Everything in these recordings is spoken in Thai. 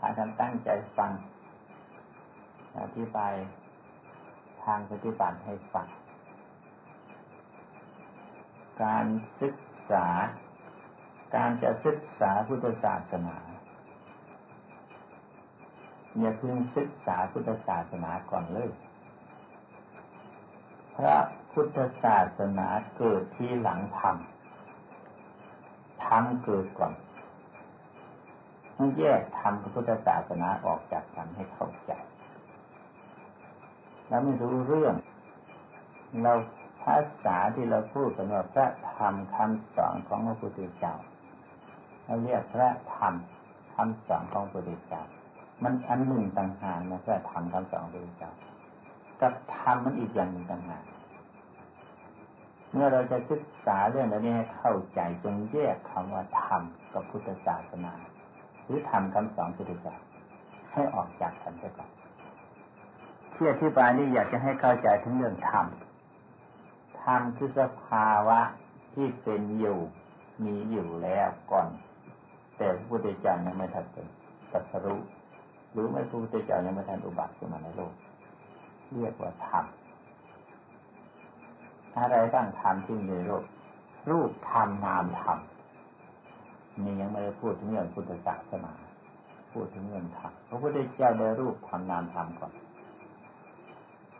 พากันตั้งใจฟังอธิบายทางปฏิบัติให้ฟัง การศึกษา การจะศึกษาพุทธศาสนาอย่าเพิ่งศึกษาพุทธศาสนาก่อนเลยพระพุทธศาสนาเกิดที่หลังธรรม ธรรมเกิดก่อน ต้องแยกธรรมพุทธศาสนาออกจากกันให้เข้าใจ แล้วไม่รู้เรื่อง เราภาษาที่เราพูดกันว่าพระธรรมคำสอนของพระพุทธเจ้าเราเรียกพระธรรมคำสอนของพระพุทธเจ้ามันอันหนึ่งต่างหากนะพระธรรมคำสอนพระพุทธเจ้ากับธรรมมันอีกอย่างหนึ่งต่างหากเมื่อเราจะศึกษาเรื่องนี้ให้เข้าใจจงแยกคำว่าธรรมกับพุทธศาสนา รือธรรมคำสอนพุทธเจ้าให้ออกจากกันไปก่อนที่อธิบายนี้อยากจะให้เข้าใจถึงเรื่องธรรมธรรมคือสภาวะที่เป็นอยู่มีอยู่แล้วก่อน แต่พระพุทธเจ้ายังไม่ทันเป็นตัสรู้หรือไม่พระพุทธเจ้ายังไม่ทันอุบัติขึ้นมาในโลก เรียกว่าธรรมอะไรบ้างธรรมที่ในโลกรูปธรรมนามธรรม นี่ยังไม่ได้พูดถึงเรื่องพุทธศาสนาพูดถึงเรื่องธรรมพระพุทธเจ้าได้รูปธรรมนามธรรมก่อน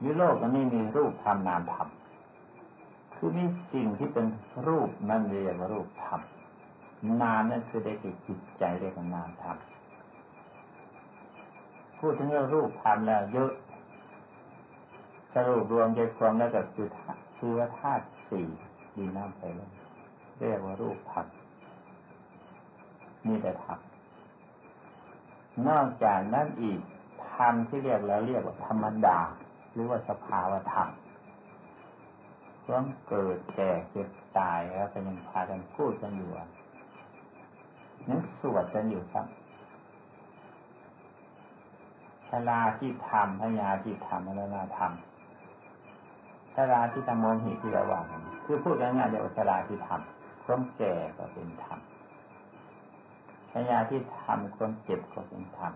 ยุโลกนไม่มีรูปธรรมนามธรรมคือมีสิ่งที่เป็นรูปนั่นเรียกว่ารูปธรรมนามนั่นคือได้กิจิตใจเรียกว่านามธรรมพูดถึงเรื่องรูปธรรมแล้วเยอะสรุปรวมใจความแล้วก็คือคือว่าธาตุสี่ดินน้ำไฟลมเรียกว่ารูปธรรม นี่แต่ธรรมนอกจากนั้นอีกธรรมที่เรียกแล้วเรียกว่าธรรมดา หรือว่าสภาวธรรมต้องเกิดแก่เจ็บตายแล้วก็ยังพากันพูดกันอยู่นั้นสวดกันอยู่ครับชลาที่ทำพญาที่ทำมรณาธรรมชราที่ทำมงหิที่ระหว่างคือพูดง่ายๆเดียวชราที่ทำความแก่ก็เป็นธรรม พญาที่ทำความเจ็บก็เป็นธรรม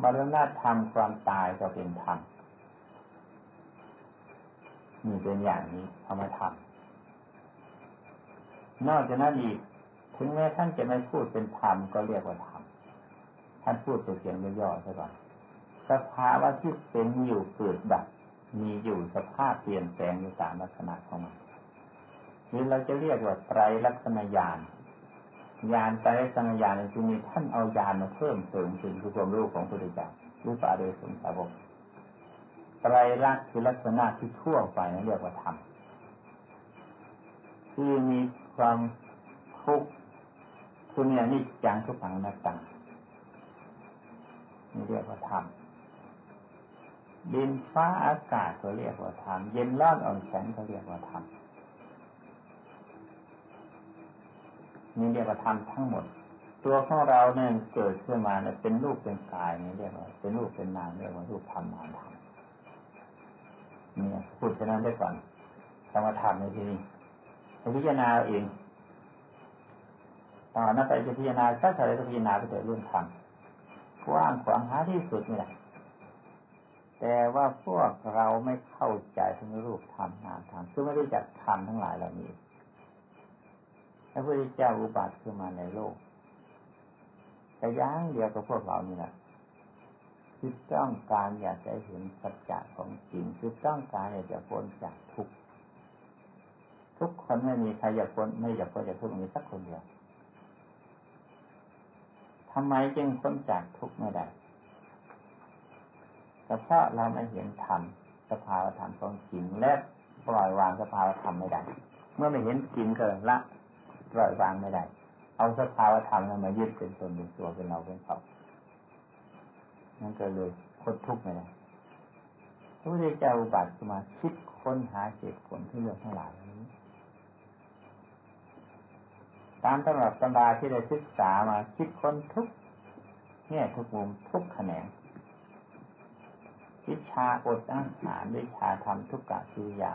มรณะธรรมความตายก็เป็นธรรมนี่เป็นอย่างนี้เอามาทำนอกจากนั้นอีกถึงแม้ท่านจะไม่พูดเป็นธรรมก็เรียกว่าธรรมท่านพูดตัวเพียงย่อๆซะก่อนสภาวะที่เป็นอยู่เกิดดับ มีอยู่สภาพเปลี่ยนแปลงอยู่ตามลักษณะของมันหรือเราจะเรียกว่าไตรลักษณญาณ ญาณไตรลักษณญาณคือมีท่านเอาญาณมาเพิ่มเติมถึงคือความรู้ของพุทธเจ้ารู้ปาเดสุนสาวกไตรลักษณ์คือลักษณะที่ทั่วไปนั่นเรียกว่าธรรมคือมีความทุกข์คือมีอนิจจังทุกขังนัตตังนี่เรียกว่าธรรมดินฟ้าอากาศเขาเรียกว่าธรรมเย็นร้อนอ่อนแข็งเขาเรียกว่าธรรม นี่เรียกว่าธรรมทั้งหมด ตัวของเราเนี่ยเกิดขึ้นมาเนี่ยเป็นรูปเป็นกายนี่เรียกว่า เป็นรูปเป็นนามเรียกว่ารูปธรรมนามธรรมเนี่ยพูดฉะนั้นได้ก่อนธรรมธรรมในที่นี้พิจารณาเองตอนนั้นไปจะพิจารณากเท่าไรก็พิจารณาไปเถอะเรื่องธรรมกว้างขวางหาที่สุดนี่แหละแต่ว่าพวกเราไม่เข้าใจถึงรูปธรรมนามธรรมคือไม่ได้จักธรรมทั้งหลายเหล่านี้ พระพุทธเจ้าอุบัติขึ้นมาในโลกแต่ย่างเดียวกับพวกเรานี่แหละคือต้องการอยากจะเห็นสัจจะของจริงคือต้องการอยากจะพ้นจากทุกข์ทุกคนไม่มีใครอยากพ้นไม่อยากพ้นจากทุกข์มีสักคนเดียวทำไมจึงพ้นจากทุกข์ไม่ได้แต่เพราะเราไม่เห็นธรรมสภาวธรรมของจริงและปล่อยวางสภาวธรรมไม่ได้ เมื่อไม่เห็นจริงก็ละ ปล่อยวางไม่ได้ เอาสภาวธรรมมายึดเป็นตนเป็นตัวเป็นเราเป็นเขานั่นก็เลยคนทุกข์ไม่ได้พระพุทธเจ้าอุบัติมาคิดค้นหาเหตุผลที่เรื่องทั้งหลายนี้ ตามตำรับตำราที่ได้ศึกษามาคิดค้นทุกแง่ทุกมุมทุกแขนงวิชาอดอาหารวิชาทำทุกกะคือยา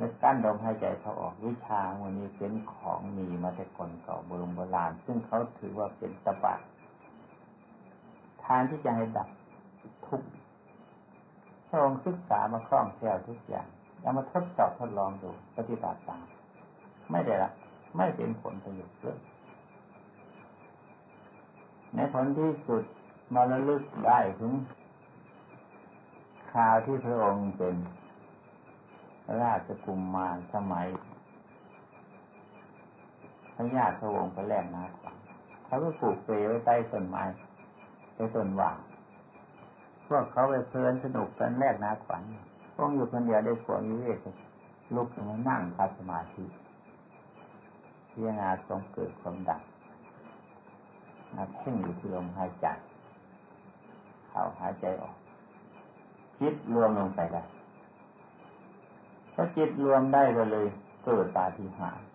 และกั้นลมหายใจเขาออกวิชาวันนี้เป็นของมีมาแต่คนเก่าโบราณโบราณ ซึ่งเขาถือว่าเป็นตบะางที่จะให้ดับทุกข์พระองค์ศึกษามาคล่องแคล่วทุกอย่างเอามาทดสอบทดลองดูปฏิบัติตามไม่ได้ละไม่เป็นผลประโยชน์เลยในผลที่สุดมาระลึกได้ถึงคราวที่พระองค์เป็น ราชกุมมารสมัยพระญาติพระองค์ไปแลกนาขวัญเขาก็ปลูกเปรไว้ใต้ต้นไม้ใต้ต้นว่างพวกเขาไปเพลินสนุกกันแลกนาขวัญพวกอยู่คนเดียวได้ขวงวิเวกลุกขึ้นมานั่งคัดสมาธิพิจารณาทรงเกิดความดับมาเพ่งอยู่ที่ลมหายใจเข้าหายใจออกจิตรวมลงไปได้ ถ้าจิตรวมได้ก็เลยเกิดปาฏิหาริย์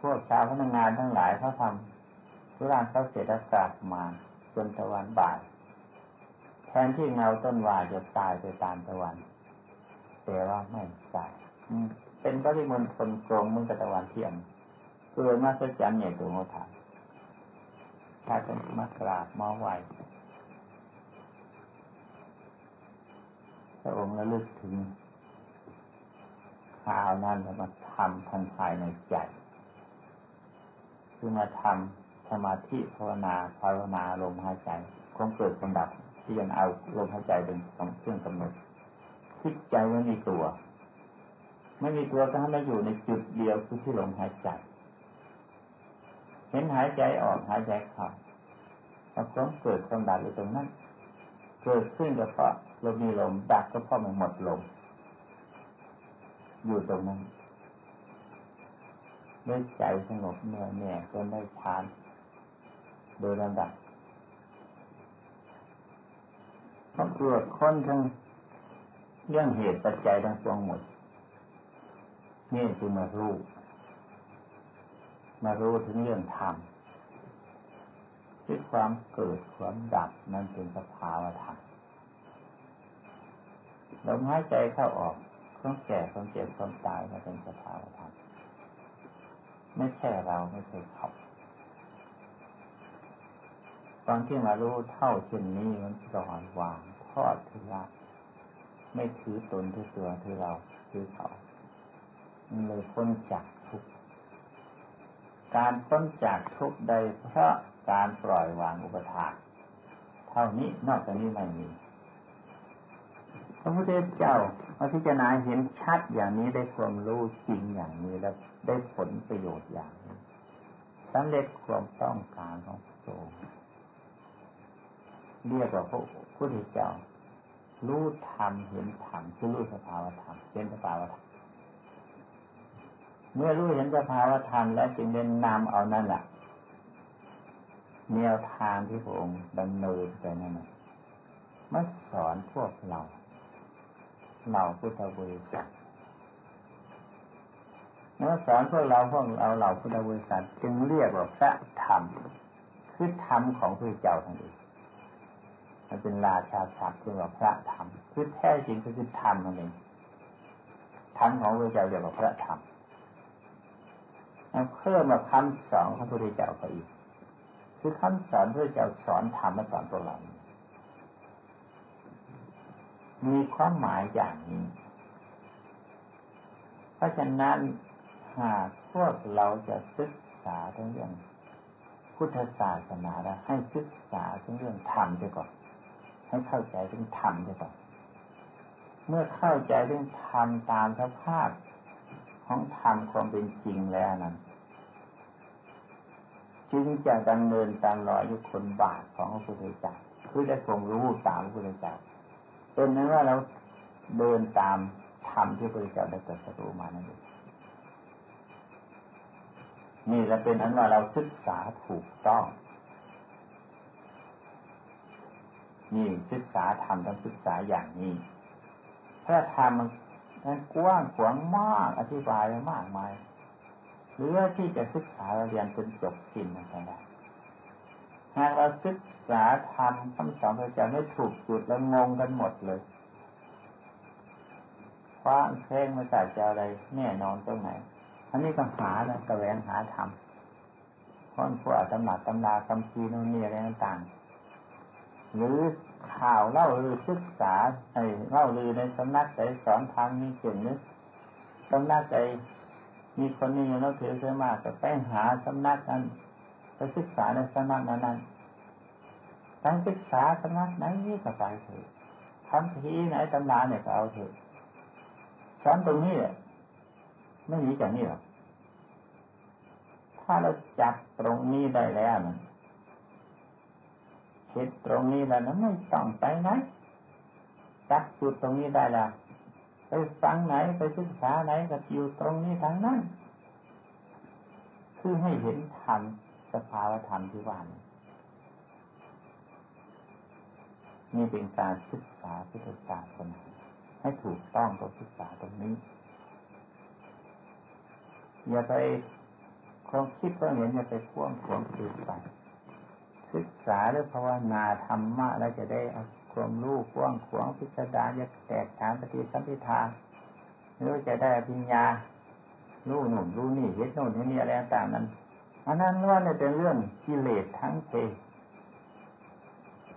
พวกชาวพนักงานทั้งหลายเขาทำธุระเขาเสร็จแล้วกลับมาจนตะวันบ่ายแทนที่เงาต้นว่าจะตายไปตามตะวันแต่ว่าไม่ตายเป็นปริมณฑลกรงมึงกับตะวันเที่ยงเกิดมาสัจจันใหญ่ตัวโมทานถ้าจะมากราบมาไหวพระองค์ระลึกถึง ข่าวนั้นมาทำทันภายในใจ คือมาทำสมาธิภาวนาภาวนาลมหายใจคงเกิดความดับที่ยังเอาลมหายใจเป็นเครื่องกำหนดคิดใจไม่มีตัว ไม่มีตัวก็ให้มาอยู่ในจุดเดียวคือที่ลมหายใจเห็นหายใจออกหายใจเข้าแล้วก็เกิดความดับอยู่ตรงนั้น เกิดขึ้นก็เพราะลมมีลมดับก็เพราะมันหมดลม อยู่ตรงนั้นด้วยใจสงบเนื่อแน่จนได้ฌานโดยลำดับเขาตรวจค้นทั้งเรื่องเหตุปัจจัยทั้งปวงหมด นี่คือมารู้ มารู้ถึงเรื่องธรรมที่ความเกิดความดับนั่นเป็นสภาวะธรรมลมหายใจเข้าออก ต้องแก่ต้องเจ็บต้องตายมาเป็นสภาวธรรมไม่ใช่เราไม่ใช่เขาตอนที่มารู้เท่าเช่นนี้มันปล่อยวางทอดทีละไม่ถือตนถือตัวถือเราถือเขามันเลยพ้นจากทุกข์การพ้นจากทุกข์ใดเพราะการปล่อยวางอุปทานเท่านี้นอกจากนี้ไม่มี ระพุทธเจ้ามาพิจารณาเห็นชัดอย่างนี้ได้ความรู้จริงอย่างนี้แล้วได้ผลประโยชน์อย่างนี้สำเร็จความต้องการของพระองค์เรียกว่าพระพุทธเจ้ารู้ธรรมเห็นธรรมคือรู้สภาวธรรมเห็นสภาวธรรมเมื่อรู้เห็นสภาวธรรมแล้วจึงเดินนำเอานั่นแหละแนวทางที่พระองค์ดำเนินไปนั่นมาสอนพวกเรา เราพุทธบริษัทเมื่อสอนพวกเราพวกเราเราพุทธบริษัทจึงเรียกว่าพระธรรมคือธรรมของพระเจ้าทั้งนี้มันเป็นราชาศัพท์ที่ว่าพระธรรมคือแท้จริงก็คือธรรมนั่นเองธรรมของพระเจ้าเรียกว่าพระธรรมเพิ่มมาคำสอนของพระพุทธเจ้าไปอีก คือคำสอนพระเจ้าสอนธรรมมาสอนพวเรา มีความหมายอย่างนี้ เพราะฉะนั้นหากพวกเราจะศึกษาเรื่องพุทธศาสนาแล้วให้ศึกษาเรื่องธรรมด้วยก่อนให้เข้าใจเรื่องธรรมด้วยก่อนเมื่อเข้าใจเรื่องธรรมตามสภาพของธรรมความเป็นจริงแล้วนั้น จึงจะดำเนินตามรอยยุคนบาทของพระพุทธเจ้าคือได้คงรู้ตามพระพุทธเจ้า เป็นนั้นว่าเราเดินตามธรรมที่พระเจ้าได้ตรัสรู้มานั่นเองนี่จะเป็นอันว่าเราศึกษาถูกต้อง นี่ศึกษาธรรมต้องศึกษาอย่างนี้พระธรรมมันกว้างขวางมากอธิบายมากมาย หรือที่จะศึกษาเรียนจนจบสิ้นมันได้ หากเราศึกษาธรรมคำสอนพระเจ้าไม่ถูกจุดแล้วงงกันหมดเลยคว้าเพลงมาจากจะอะไรแน่นอนตรงไหน อันนี้ก็หาแล้วกระแวงหาธรรมค้นพวกตำหนักตำราคำพีนู่นนี่อะไรต่างหรือข่าวเล่าหรือศึกษาให้เล่าลือในสำนักใจสอนทางนี้เก่งนึกสำนักใจมีคนนี้เราถือเสียมากก็ไปหาสำนักนั้น ไปศึกษาในสำนักนั้นนั้นตั้งศึกษาสำนักไหนนี่ก็ไปเถอะทำทีไหนตำรานเนี่ยก็เอาเถอะสอนตรงนี้ไม่หนีจากนี่หรอกถ้าเราจับตรงนี้ได้แล้วนะคิดตรงนี้แล้วนะไม่ต้องไปไหนจับจุดตรงนี้ได้แล้วไปฟังไหนไปศึกษาไหนก็อยู่ตรงนี้ทั้งนั้น คือให้เห็นธรรม สภาวธรรมที่ว่านี่นี่เป็นการศึกษาพุทธศาสนาให้ถูกต้องต้องศึกษาตรงนี้ อย่าไปความคิดความเห็นอย่าไปพ่วงขวงคืนไปศึกษาหรือภาวนาธรรมะแล้วจะได้ความรู้พ่วงขวงพิจารณาจะแตกฉานปฏิสัมพิทาหรือจะได้ปัญญารู้หนุ่มรู้นี่เห็นโน่นเห็นนี่อะไรต่างนั้น อันนั้นว่าเนี่ยเป็นเรื่องกิเลสทั้งเพ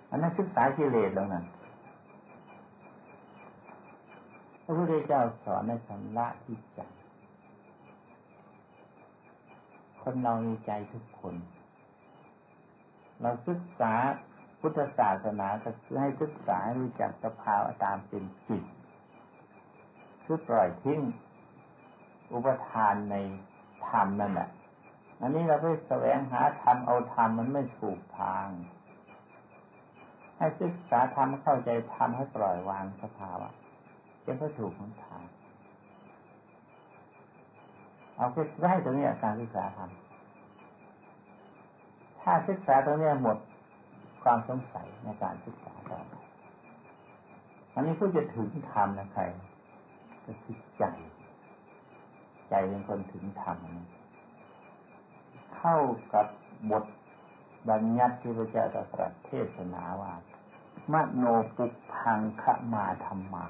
อันนั้นศึกษากิเลสแล้วนั้นพระพุทธเจ้าสอนในสัมละที่ใจคนเรามีใจทุกคน เราศึกษาพุทธศาสนาก็คือให้ศึกษาให้รู้จักสภาวะตามเป็นจิตคือปล่อยทิ้งอุปทานในธรรมนั่นแหละ อันนี้เราไปแสวงหาธรรมเอาธรรมมันไม่ถูกทาง ให้ศึกษาธรรมเข้าใจธรรมให้ปล่อยวางสภาวะจะก็ถูกของทางเอาแค่ได้ตรงนี้การศึกษาธรรมถ้าศึกษาตรงนี้หมดความสงสัยในการศึกษาต่อไปอันนี้ผู้จะถึงธรรมนะใครก็คือใจ ใจเป็นคนถึงธรรม เข้ากับบทบัญญัติที่พระเจ้าตรัสเทศนาว่ามโนปุพังขมาธรรมา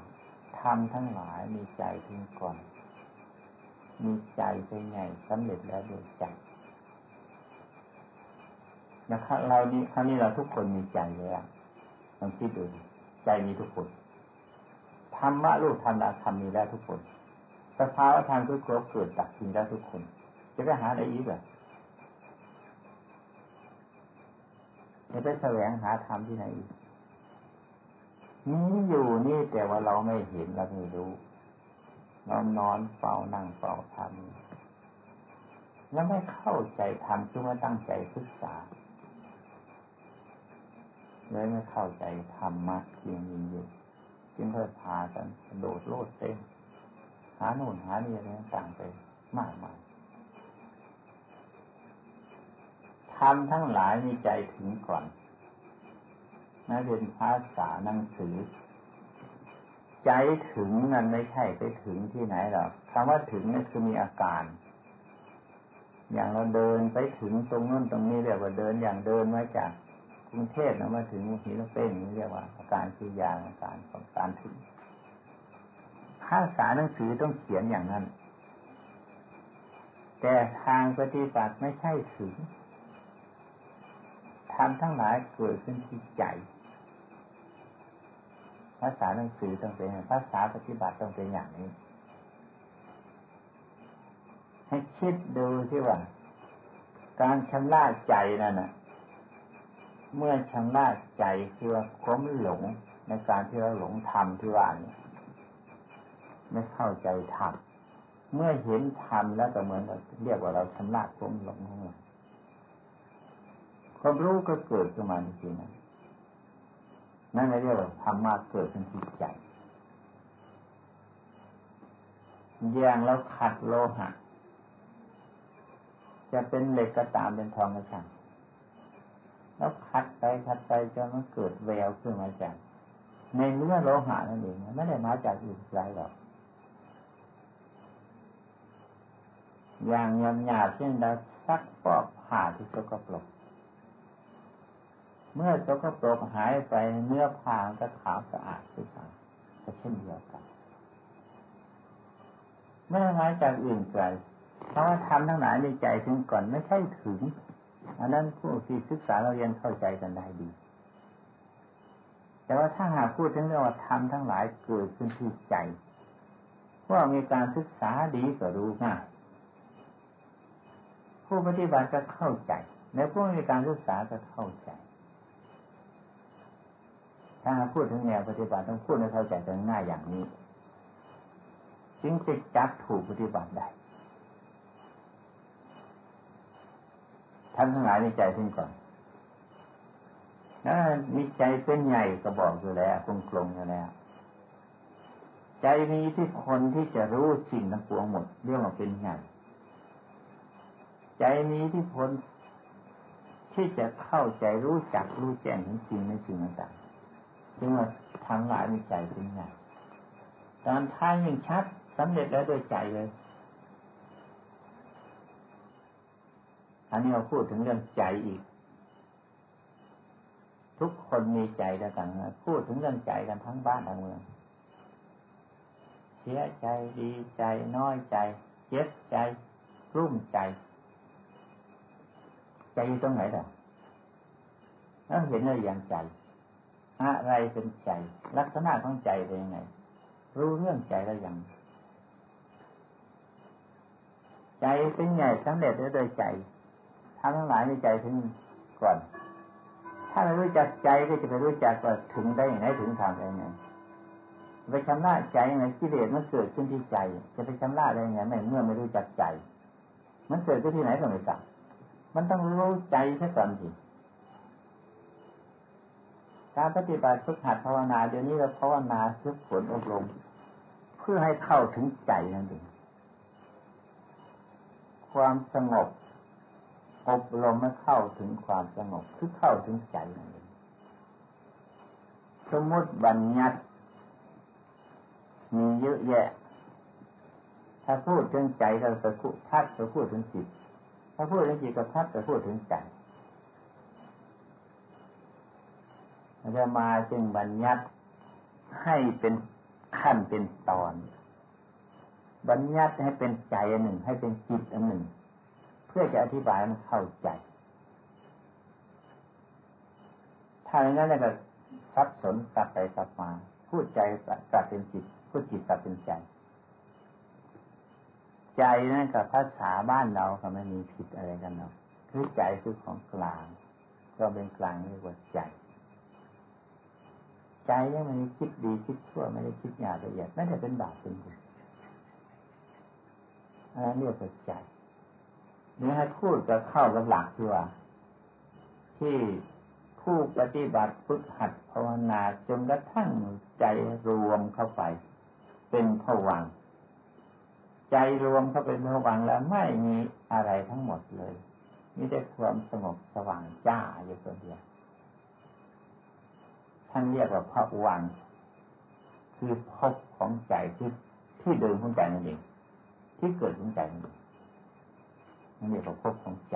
ธรรมทั้งหลายมีใจถึงก่อน มีใจเป็นไงสำเร็จแล้วโดยใจนะครับเรานี่ครั้งนี้เราทุกคนมีใจแล้วลองคิดดูใจมีทุกคนธรรมะรูปธรรมนาธรรมมีแล้วทุกคนสภาวะธรรมทุกครบเกิดจากริงแล้วทุกคน จะไปหาอะไรอีกเหรอ จะไปแสวงหาธรรมที่ไหนอีกนี่อยู่นี่แต่ว่าเราไม่เห็นเราไม่รู้ เรานอนเฝ้านั่งเฝ้าทำแล้วไม่เข้าใจทำจึงมาตั้งใจศึกษาเลยไม่เข้าใจธรรมะที่มีอยู่จึงค่อยพากันโดดโลดเต้นหาโน่นหานี่อะไรต่างไปมากมาย ทำทั้งหลายมีใจถึงก่อนนั่นเป็นภาษาหนังสือ ใจถึงนั่นไม่ใช่ไปถึงที่ไหนหรอกคำว่าถึงนั่นคือมีอาการ อย่างเราเดินไปถึงตรงนู้นตรงนี้เรียกว่าเดินอย่างเดินมาจากกรุงเทพเรามาถึงหินเป้งนี่เรียกว่าอาการคือยางอาการของการถึงภาษาหนังสือต้องเขียนอย่างนั้น แต่ทางปฏิบัติไม่ใช่ถึง ทำทั้งหลายเกิดขึ้นที่ใจภาษาหนังสือต้องเป็นภาษาปฏิบัติต้องเป็นอย่างนี้ ให้คิดดูที่ว่า การชำระใจนั่นนะเมื่อชำระใจคือว่าความหลงในการที่เราหลงธรรมที่ว่านี่ไม่เข้าใจธรรมเมื่อเห็นธรรมแล้วก็เหมือนเรียกว่าเราชำระความหลงของเรา ความรู้ก็เกิดขึ้นมาจริงๆนะนั่นเรียกว่าธรรมะเกิดขึ้นที่ใจอย่างเราขัดโลหะ จะเป็นเหล็กก็ตามเป็นทองก็ช่างแล้วขัดไปขัดไปจนมันเกิดแววขึ้นมาจากในเนื้อโลหะนั่นเองไม่ได้มาจากอื่นไกลหรอกอย่างยำหยาบเช่นเราซักฟอกผ่าที่สกปรก เมื่อสกปรกหายไปเนื้อผ้าก็ขาวสะอาดขึ้นมาก็เช่นเดียวกันไม่ได้มาจากอื่นไกลเพราะว่าทำทั้งหลายในใจถึงก่อนไม่ใช่ถึงอันนั้นผู้ที่ศึกษาเราเรียนเข้าใจกันได้ดี แต่ว่าถ้าหากพูดถึงเรื่องว่าธรรมทั้งหลายเกิดขึ้นที่ใจว่ามีการศึกษาดีก็รู้ง่ายผู้ปฏิบัติจะเข้าใจในผู้มีการศึกษาจะเข้าใจ ถ้าพูดถึงแนวปฏิบัติต้องพูดให้เข้าใจกันง่ายอย่างนี้ จึงจะจับถูกปฏิบัติได้ท่านทั้งหลายในใจทิ้งก่อนนะมีใจเป็นใหญ่ก็บอกอยู่แล้วกลมกลมอยู่แล้ว ใจมีที่คนที่จะรู้สิ่งทั้งปวงหมดเรียกว่าเป็นใหญ่ใจมีที่พลที่จะเข้าใจรู้จักรู้แจ้งถึงจริงในสิ่งต่าง จึงว่าทั้งหลายมีใจเป็นใหญ่การท้ายยิ่งชัดสำเร็จแล้วโดยใจเลยอันนี้เราพูดถึงเรื่องใจอีก ทุกคนมีใจแล้วกันพูดถึงเรื่องใจกันทั้งบ้านทั้งเมืองเสียใจดีใจน้อยใจเจ็บใจรุ่มใจ ใจอยู่ตรงไหนล่ะแล้วเห็นอะไรอย่างใจ อะไรเป็นใจ ลักษณะของใจเป็นยังไง รู้เรื่องใจแล้วยัง ใจเป็นไงสำเร็จด้วยใจทำทั้งหลายในใจถึงก่อน ถ้าไม่รู้จักใจก็จะไปรู้จักว่าถึงได้อย่างไรถึงทางได้ยังไงไปชำระใจยังไงกิเลสมันเกิดขึ้นที่ใจ จะไปชำระได้ยังไงไม่เมื่อไม่รู้จักใจ มันเกิดขึ้นที่ไหนก็ไม่ทราบมันต้องรู้ใจแค่ก่อนสิ การปฏิบัติฝึกหัดภาวนาเดี๋ยวนี้เราภาวนาฝึกฝนอบรมเพื่อให้เข้าถึงใจนั่นเองความสงบ อบรมให้เข้าถึงความสงบคือเข้าถึงใจนั่นเองสมมติบัญญัติมีเยอะแยะ ถ้าพูดถึงใจเราจะพูดพัดจะพูดถึงจิต ถ้าพูดถึงจิตก็พัดจะพูดถึงใจ จะมาจึงบัญญัติให้เป็นขั้นเป็นตอน บัญญัติให้เป็นใจอันหนึ่ง ให้เป็นจิตอันหนึ่ง เพื่อจะอธิบายมันเข้าใจ ถ้าอย่างนั้นก็ซับสนกลับไปกลับมา พูดใจกลับเป็นจิต พูดจิตกลับเป็นใจ ใจนั่นกับภาษาบ้านเราก็ไม่มีผิดอะไรกันเนาะคือใจคือของกลาง ก็เป็นกลางเรียกว่าใจ ใจยังไม่ได้คิดดีคิดชั่วไม่ได้คิดหยาบละเอียดไม่ได้เป็นบาปเป็นบุญอันนั้นเรียกว่าใจนี่ให้พูดจะเข้ากับหลักที่ว่าที่ผู้ปฏิบัติฝึกหัดภาวนาจนกระทั่งใจรวมเข้าไป เป็นผวังใจรวมเข้าเป็นผวังแล้วไม่มีอะไรทั้งหมดเลยมีแต่ความสงบสว่างจ้าอยู่ตัวเดียว ท่านเรียกว่าพระวังคือพบของใจที่ที่เดินของใจนั่นเองที่เกิดของใจนั่นเองนี่เรียกว่าภพของใจ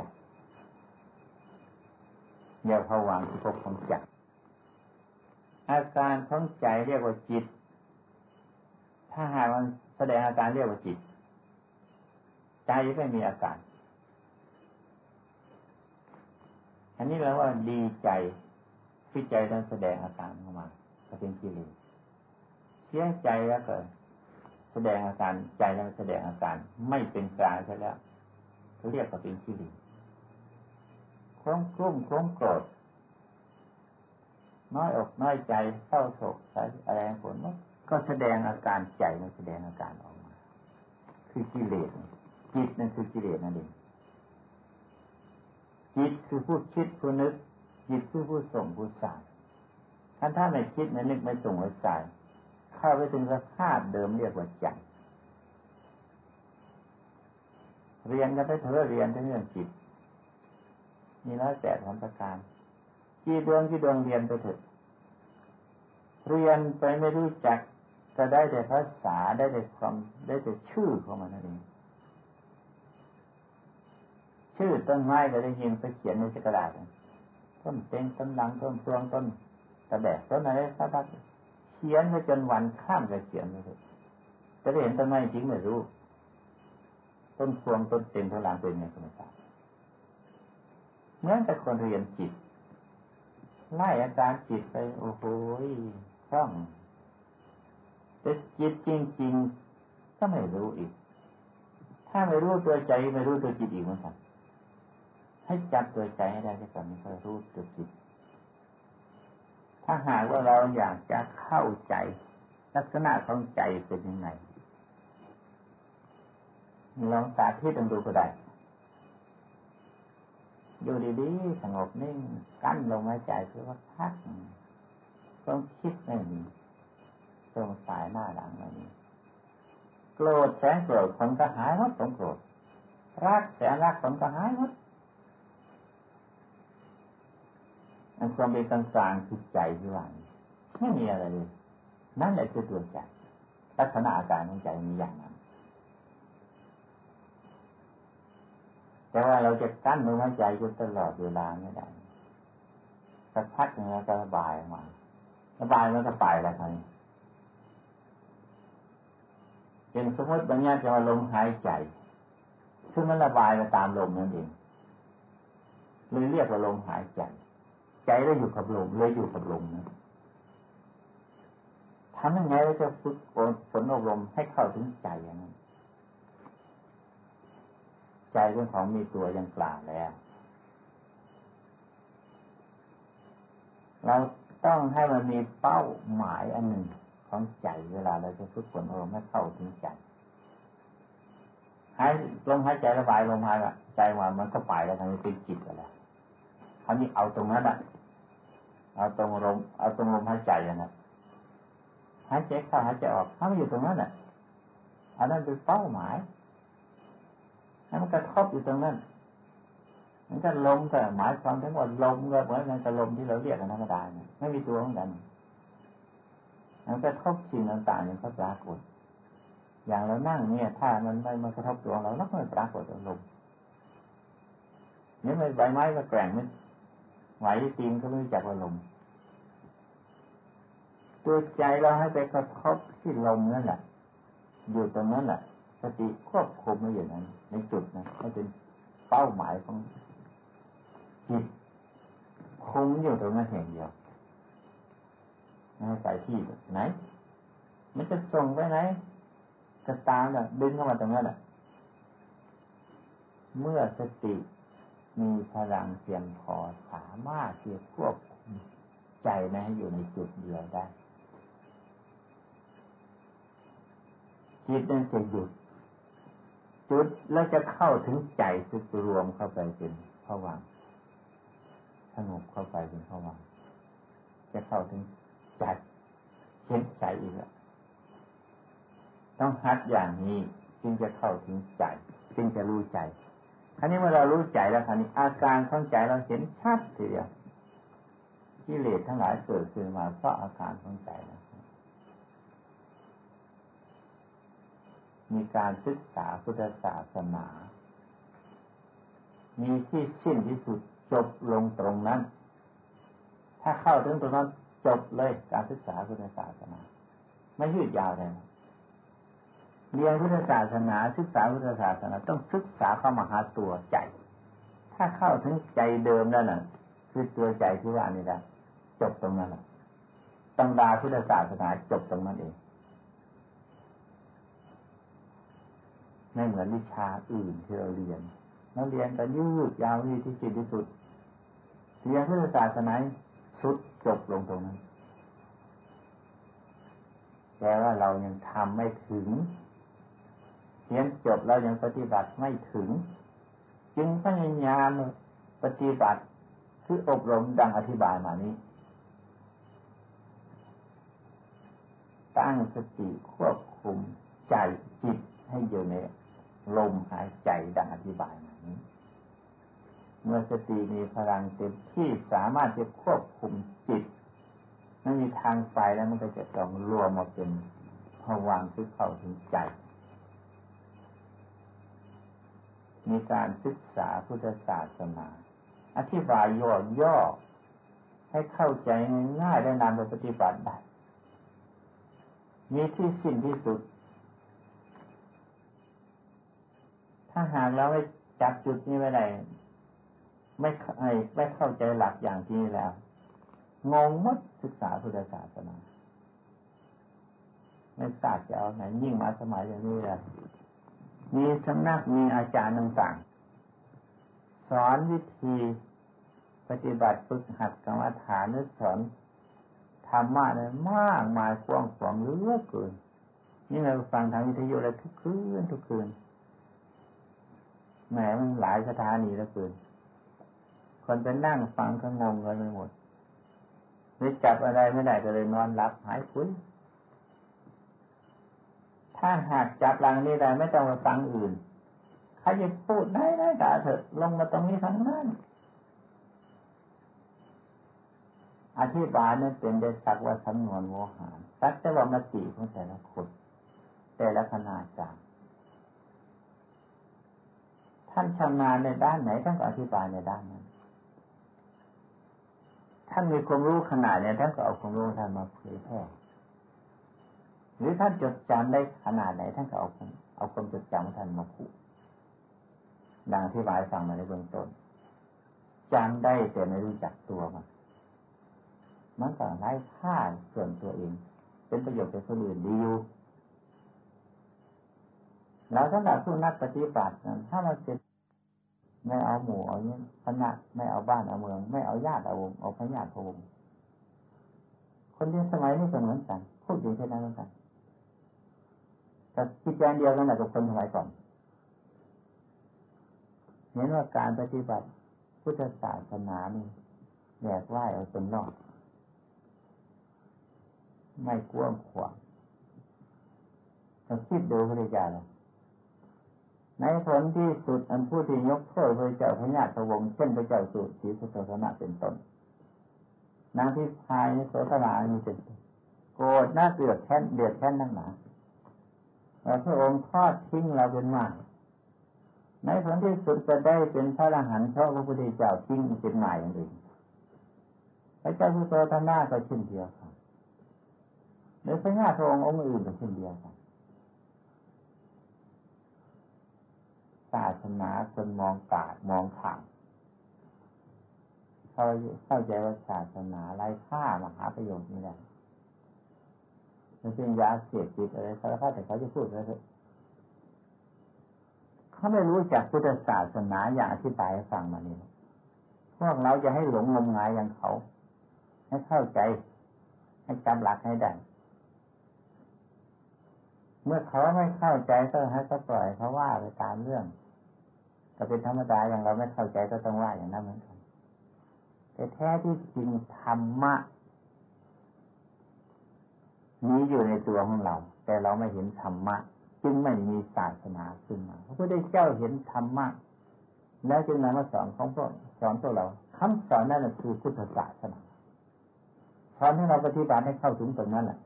เรียกภวังที่ภพของใจอาการของใจเรียกว่าจิต ถ้าหากมันแสดงอาการเรียกว่าจิต ใจไม่มีอาการ อันนี้แปลว่าดีใจ ที่ใจต้องแสดงอาการออกมาก็เป็นกิเลสเสียใจแล้วก็แสดงอาการใจแล้วแสดงอาการไม่เป็นกลางใช่แล้วเขาเรียกว่าเป็นกิเลสความกลุ้มความโกรธน้อยอกน้อยใจเศร้าโศกอะไรผลก็แสดงอาการใจมันแสดงอาการออกมา คือกิเลสจิตนั่นคือกิเลสนั่นเองจิตคือผู้คิดผู้นึก จิตคือผู้ส่งผู้สั่งท่านถ้าไม่คิดไม่นึกไม่ส่งไม่ส่เข้าไปถึงสภาพเดิมเรียกว่าใจเรียนกันไปเถอะเรียนเรื่องจิตมีแล้วแต่ทำประการกี่ดวงกี่ดวงเรียนไปเถอะเรียนไปไม่รู้จักจะได้แต่ภาษาได้แต่ความได้แต่ชื่อของมันนั่นเองชื่อต้นไม้ก็ได้ยินไปเขียนในกระดาษ ต้นเต็งต้นหลังต้นพวงต้นตะแบกต้นอะไรสักพักเขียนไปจนวันข้ามไปเขียนไปเลยจะได้เห็นต้นไม้จริงไม่รู้ ต้นพวงต้นเต็มทั้งหลังเป็นไงก็ไม่ทราบเหมือนแต่คนเรียนจิตไล่อาการย์จิตไป โอ้โหคล่องแต่จิตจริง ๆ ก็ไม่รู้อีก ถ้าไม่รู้ตัวใจไม่รู้ตัวจิตอีกเหมือนกัน ให้จับตัวใจให้ได้ก่อนนี้ก็รู้ตัวจิต ถ้าหากว่าเราอยากจะเข้าใจ ลักษณะของใจเป็นยังไงลองสาธิตลองดูก็ได้อยู่ดีๆสงบนิ่งกั้นลงหาใจคือว่าพักต้องคิดไม่มีตรงสายหน้าหลังไม่มีโกรธแสงโกรธคนก็หายหมดผมโกรธรักแสงรักคนก็หายหมด อันความเป็นกลางๆคือใจที่ว่าไม่มีอะไรเลย นั่นแหละคือตัวใจลักษณะอาการของใจมีอย่างนั้น แต่ว่าเราจะกั้นลมหายใจจนตลอดเวลาไม่ได้สักพักหนึ่งก็ระบายมาระบายมันก็ไปแล้วคราวนี้เป็นสมมติบางอย่างจะมาลมหายใจคือมันระบายมาตามลมนั่นเองเลยเรียกว่าลมหายใจ ใจเราอยู่กับลมเลยอยู่กับลมนะทำยังไงเราจะฝึกฝนอบรมให้เข้าถึงใจอย่างนั้นใจเป็นของมีตัวยังกล่าวแล้ว เราต้องให้มันมีเป้าหมายอันหนึ่งของใจเวลาเราจะฝึกฝนอารมให้เข้าถึงใจหายลมหายใจระบายลมหายใจว่ามันก็ไปแล้วทางนี้เป็นจิตแล้วคราวนี้เอาตรงนั้นอะ เอาตรงลมเอาตรงลมหายใจนะหายใจเข้าหายใจออกถ้ามันอยู่ตรงนั้นอะอันนั้นเป็นเป้าหมายให้มันกระทบอยู่ตรงนั้นมันก็ลมแต่หมายความถึงว่าลมก็เหมือนกันกับลมที่เราเรียกกันธรรมดาเนี่ยไม่มีตัวของกันมันกระทบสิ่งต่างๆอย่างก็ปรากฏ อย่างเรานั่งเนี่ย ถ้ามันไม่มากระทบตัวเราแล้วมันปรากฏลมนี่ไม่ใบไม้ก็แกร่งไม่ ไหวตีนก็ไม่รู้จักว่าลมตัวใจเราให้ไปกระทบที่ลมนั่นแหละอยู่ตรงนั้นแหละสติควบคุมไม่อย่างนั้น ในจุดนะให้เป็นเป้าหมายของจิตคุมอยู่ตรงนั้นแห่งเดียวไม่ใส่ที่ไหน มันจะส่งไปไหนก็ตามน่ะดึงเข้ามาตรงนั้นแหละเมื่อสติ มีพลังเพียงพอสามารถที่จะควบคุมใจนะให้อยู่ในจุดเดียวได้จิตนั้นจะหยุดจุดแล้วจะเข้าถึงใจจุดรวมเข้าไปเป็นผวังสงบเข้าไปเป็นผวังจะเข้าถึงใจเห็นใจอีกแล้วต้องหัดอย่างนี้จึงจะเข้าถึงใจจึงจะรู้ใจ คราวนี้เมื่อเรารู้ใจแล้วคราวนี้ อาการของใจเราเห็นชัดทีเดียวกิเลสทั้งหลายเกิดขึ้นมาเพราะอาการของใจนะมีการศึกษาพุทธศาสนา มีที่สิ้นที่สุดจบลงตรงนั้น ถ้าเข้าถึงตรงนั้นจบเลยการศึกษาพุทธศาสนา ไม่ยืดยาวเลย เรียนพุทธศาสนาศึกษาพุทธศาสนาต้องศึกษาเข้ามาหาตัวใจ ถ้าเข้าถึงใจเดิมนั่นแหละคือตัวใจที่ว่านี่แหละจบตรงนั้นแหละตำราพุทธศาสนาจบตรงนั้นเองไม่เหมือนวิชาอื่นที่เราเรียนเราเรียนกันยืดยาวนี่ที่สุดที่สุดเรียนพุทธศาสนาสุดจบลงตรงนั้นแต่ว่าเรายังทำไม่ถึง เรียนจบเรายังปฏิบัติไม่ถึง จึงพยายามปฏิบัติคืออบรมดังอธิบายมานี้ ตั้งสติควบคุมใจจิตให้อยู่ในลมหายใจดังอธิบายมานี้ เมื่อสติมีพลังเต็มที่สามารถจะควบคุมจิตไม่มีทางไปแล้วมันก็จะต้องรวมมาเป็นผวังที่เข้าถึงใจ มีการศึกษาพุทธศาสนา อธิบายย่อย่อให้เข้าใจง่ายและนำไปปฏิบัติได้มีที่สิ้นที่สุด ถ้าหากเราไม่จับจุดนี้ไว้ได้ไม่ไม่เข้าใจหลักอย่างที่นี้แล้ว งงมดศึกษาพุทธศาสนาไม่ทราบจะเอาไหนยิ่งมาสมัยอย่างนี้เลย มีสำนักมีอาจารย์ต่างๆ สอนวิธีปฏิบัติฝึกหัดกรรมฐานนึกสอนธรรมะเนี่ยมากมายกว้างขวางเลือเกินนี่เราฟังทางวิทยุอะไรทุกคืนทุกคืนแหมมันหลายสถานีแล้วเกินคนไปนั่งฟังก็งงกันไปหมดไม่จับอะไรไม่ได้ก็เลยนอนหลับหายคุ้น ถ้าหากจับหลังนี้ได้ไม่ต้องไปฟังอื่นใครจะพูดได้ได้ด่าเถอะลงมาตรงนี้ทั้งนั้นอธิบายนั้นเป็นได้สักว่าสำนวนโมหารสักแต่ว่ามติของแต่ละคนแต่ละขนาดจางท่านชำนาญในด้านไหนท่านก็อธิบายในด้านนั้นท่านมีความรู้ขนาดเนี่ยท่านก็เอาความรู้ท่านมาเผยแพร่ หรือท่านจดจำได้ขนาดไหนท่านก็เอาเอาความจดจำท่านมาพูดดังที่บายฟังมาในเบื้องต้นจำได้แต่ไม่รู้จักตัวมันมันก็ไร้ค่าส่วนตัวเอง เป็นประโยชน์แก่คนอื่นดีอยู่แล้วสำหรับผู้นักปฏิบัติถ้ามันเป็นไม่เอาหมู่เอาเนี้ยคณะไม่เอาบ้านเอาเมือง ไม่เอาญาติเอาวงเอาพญาติเอาวงคนที่สมัยนี้ก็เหมือนกันพูดอยู่แค่นั้นเหมือนกัน แต่จิตใจเดียวกันกับคนสมัยก่อนเห็นว่าการปฏิบัติพุทธศาสนานี่แยกไหวเอาเป็นนอก ไม่กว้างขวางเราคิดดูพระเจ้าในผลที่สุดอันผู้ที่ยกโทษพระเจ้าพระญาติพระวงศ์เช่นพระเจ้าสุสีสุโธนะเป็นต้นนางที่พายโสธรามีเป็นโกรธน่าเดือดแค้นเดือดแค้นนั่งหนา พระองค์ทอดทิ้งเราเป็นมากในผลที่สุดจะได้เป็นพระอรหันต์เพราะพระพุทธเจ้าทิ้งเป็นหมายอย่างอื่นพระเจ้าพุทโธทนาก็เช่นเดียวกันในพระญาติพระองค์องค์อื่นก็เช่นเดียวกันศาสนาคนมองกาดมองข่างเขาเข้าใจว่าศาสนาไร้ค่ามหาประโยชน์นี่แหละ มันเป็นยาเสียจิตอะไรสารพัดแต่เขาจะพูดอะเขาไม่รู้จักพุทธศาสนาอย่างอธิบายให้ฟังมานี่พวกเราจะให้หลงงมงายอย่างเขา ให้เข้าใจ ให้จำหลักให้ได้เมื่อเขาไม่เข้าใจก็ให้เขาปล่อยเขาว่าไปตามเรื่องก็เป็นธรรมดาอย่างเราไม่เข้าใจก็ต้องว่าอย่างนั้นเหมือนกันแต่แท้ที่จริงธรรมะ มีอยู่ในตัวของเรา แต่เราไม่เห็นธรรมะ จึงไม่มีศาสนาขึ้นมาพระพุทธเจ้าเห็นธรรมะแล้วจึงนำมาสอนของพวกสอนพวกเราคำสอนนั่นคือพุทธศาสนาสอนให้เราปฏิบัติให้เข้าถึงตรงนั้นแหละ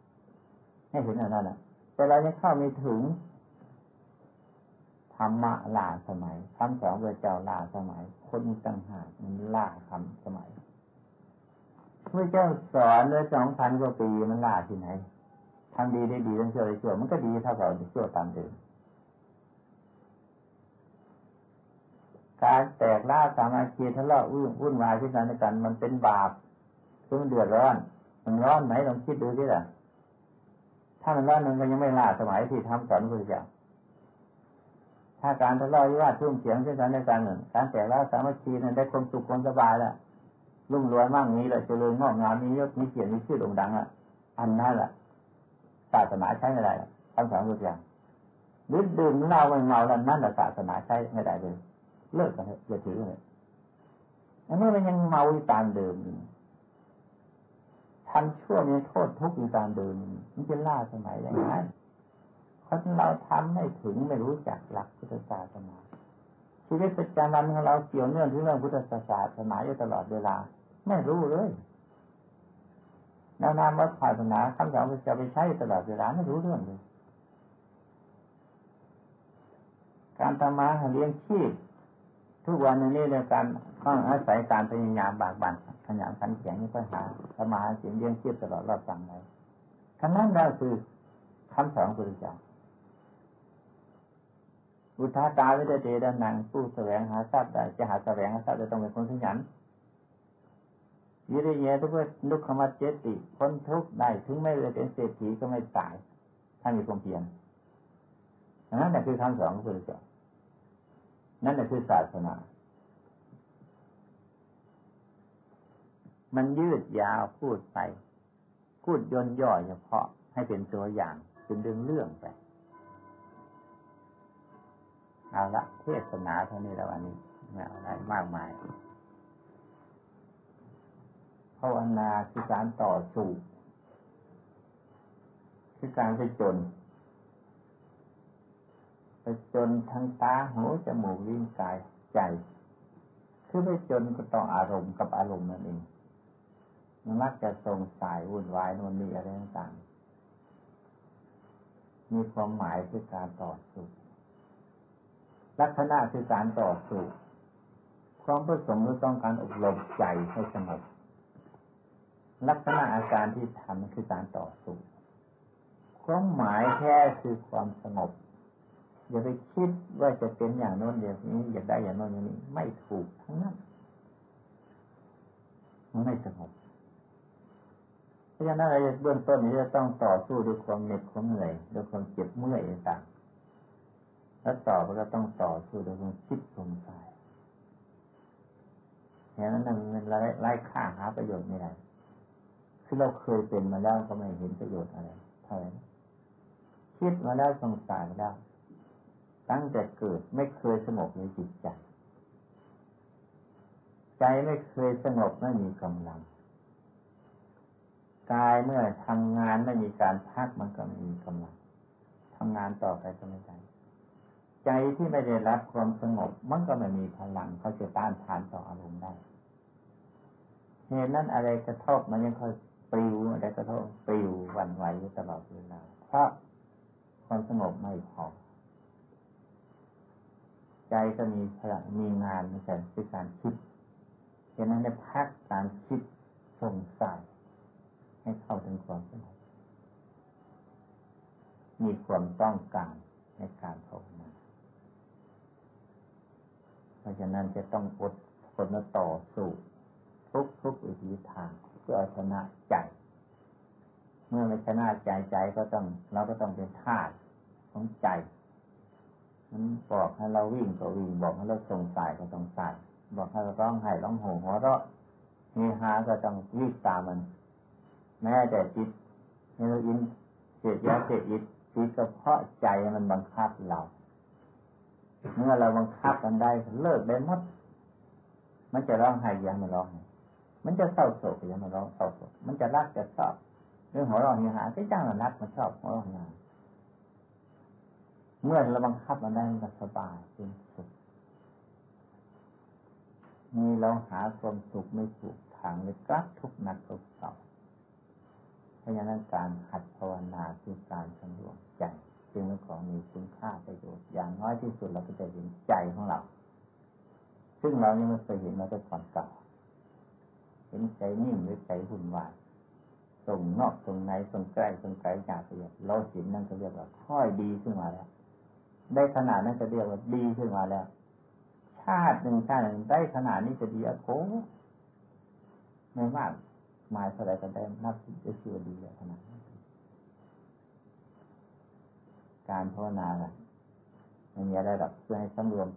ให้เห็นอันนั้นแหละแต่เราไม่เข้าไม่ถึงธรรมะล่าสมัยคำสอนพระเจ้าล่าสมัย คนต่างหากมันล่าคำสมัยพระเจ้าสอนเลยสองพันกว่าปีมันล่าที่ไหน ทำดีได้ดีทั้งชั่วได้ชั่วมันก็ดีเท่ากับชั่วตามเดิมการแตกล่าสามัคคีทะเลาะวุ่นวุ่นวายที่กันในกันมันเป็นบาปคือมันเดือดร้อน มันร้อนไหนลองคิดดูดิล่ะ ถ้ามันร้อนมันก็ยังไม่ล่าสมัยที่ทำสอนพระเจ้าถ้าการทะเลาะวิวาททุ่มเสียงเช่นกันในการหนึ่งการแตกล้วสามัคคีนั้นได้ความสุขความสบายแล้วรุ่งรวยมั่งมีเลยเจริญงอกงามมียศมีเกียรติมีชื่อโด่งดังอะอันนั้นแหละ ศาสนาใช้ไม่ได้ทั้งสองอย่างดื่มดื่มเหล้าไม่เมาแล้วนั่นแหละศาสนาใช้ไม่ได้เลยเลิกกันเถอะอย่าถือเลยอันนี้มันยังเมาตามเดิมทำชั่วมีโทษทุกข์อยู่ตามเดิมมันจะล่าสมัยอยังไงคนเราทำไม่ถึงไม่รู้จักหลักพุทธศาสนาชีวิตประจำวันของเราเกี่ยวเนื่องถึงเรื่องพุทธศาสนาอยู่ตลอดเวลา ไม่รู้เลย แนวนามวัดศาสนาคำสอนพระเจ้าไปใช้ตลอดเวลาไม่รู้เรื่องเลย การทำมาเลี้ยงชีพ ทุกวันนี้เรื่องการต้องอาศัยการพยายามบากบั่นขยันขันแข็งนี่ก็หาทำมาเสียงเลี้ยงชีพตลอดรอดฟังเลยคำนั้นได้คือคำสอนพระเจ้าอุทาตาวิเดเดดนังผู้แสวงหาทรัพย์ได้จะหาแสวงหาทรัพย์จะต้องเป็นคนขยัน วิริยะทุกข์นุขมัจเจติพ้นทุกข์ได้ถึงไม่ได้เป็นเศรษฐีก็ไม่ตาย ถ้ามีความเพียรนั่นแหละคือคำสอนของพระพุทธเจ้านั่นแหละคือศาสนา มันยืดยาวพูดไป พูดย่นย่อเฉพาะให้เป็นตัวอย่างเป็นเรื่องเรื่องไปเอาละเทศนาเท่านี้แล้ววันนี้ไม่เอาอะไรมากมาย ภาวนาคือการต่อสู้คือการไปจนไปจนทั้งตาหูจมูกลิ้นกายใจคือไปจนก็ต้องอารมณ์กับอารมณ์นั่นเองมันมักจะทรงสายวุ่นวายนวนนี่อะไรต่างมีความหมายคือการต่อสู้ลักษณะคือการต่อสู้ความประสงค์คือต้องการอบรมใจให้สงบ ลักษณะอาการที่ทำคือการต่อสู้ความหมายแค่คือความสงบ อย่าไปคิดว่าจะเป็นอย่างโน้นอย่างนี้อยากได้อย่างโน้นอย่างนี้ ไม่ถูกทั้งนั้นมันไม่สงบเพราะฉะนั้นเราเบื้องต้นนี้จะต้องต่อสู้ด้วยความเหน็ดความเหนื่อยด้วยความเจ็บเมื่อยต่างแล้วต่อไปก็ต้องต่อสู้ด้วยความคิดสงสัยอย่างนั้นมันไร้ค่าหาประโยชน์ไม่ได้ ที่เราเคยเป็นมาแล้วก็ไม่เห็นประโยชน์อะไรเท่าไหร่คิดมาแล้วสงสารมาแล้วตั้งแต่เกิดไม่เคยสงบในจิตใจ ใจไม่เคยสงบไม่มีกำลังกายเมื่อทำงานไม่มีการพักมันก็ไม่มีกำลังทำงานต่อไปก็ไม่ได้ใจที่ไม่ได้รับความสงบ มันก็ไม่มีพลังเขาจะต้านทานต่ออารมณ์ได้เหตุนั้นอะไรกระทบมันยังค่อย ปลิวอะไรก็ต้องปลิววันไหวตลอดเวลาเพราะความสงบไม่พอใจก็มีพลังมีงานในการคือการคิดฉะนั้นได้พักการคิดสงสัยให้เข้าถึงความสงบมีความต้องการในการภาวนาเพราะฉะนั้นจะต้องอดทนต่อสู้ทุกทุกวิธีทาง เพื่อชนะใจ เมื่อไม่ชนะใจใจก็ต้อง เราก็ต้องเป็นทาสของใจ มันบอกให้เราวิ่งก็วิ่งบอกให้เราส่งสายก็ต้องสายบอกให้เราร้องไห้ร้องโหหัวเราะมีหาก็ต้องวิ่งตามมัน แม้แต่จิตเฮโรอีนเสียยาเสียอิดจิตก็เพราะใจมันบังคับเรา เมื่อเราบังคับมันได้เลิกได้หมดมันจะร้องไห้ยังไม่ร้องไห้ มันจะเศร้าโศกอย่างมันร้องเศร้าโศกมันจะรักจะชอบเรื่องหัวเราะเฮียหาที่จ้างเรารักมันชอบหัวเราะเฮียเมื่อเราบังคับมันได้มันสบายเป็นสุขมีเราหาความสุขไม่ถูกทางเลยกลับทุกนักทุกเศร้าเพราะฉะนั้นการหัดภาวนาคือการสำรวมใจจึงเป็นของมีคุณค่าประโยชน์อย่างน้อยที่สุดเราก็จะเห็นใจของเรา ซึ่งเรายังไม่เคยเห็นมาแต่ก่อนเก่า เห็นใจนิ่งหรือใจหุ่นวายส่งนอกส่งในส่งใกล้ส่งไกลจากเรียบเราเห็นนั่นก็เรียกว่าค่อยดีขึ้นมาแล้ว ได้ขนาดนั้นก็เรียกว่าดีขึ้นมาแล้ว ชาติหนึ่งชาติหนึ่งได้ขนาดนี้จะดีอะโถไม่มากมายเท่าไรก็ได้นับจะเชื่อดีขนาดนั้การภาวนาล่ะมันมีอะไรหรอกเพื่อให้สำรวม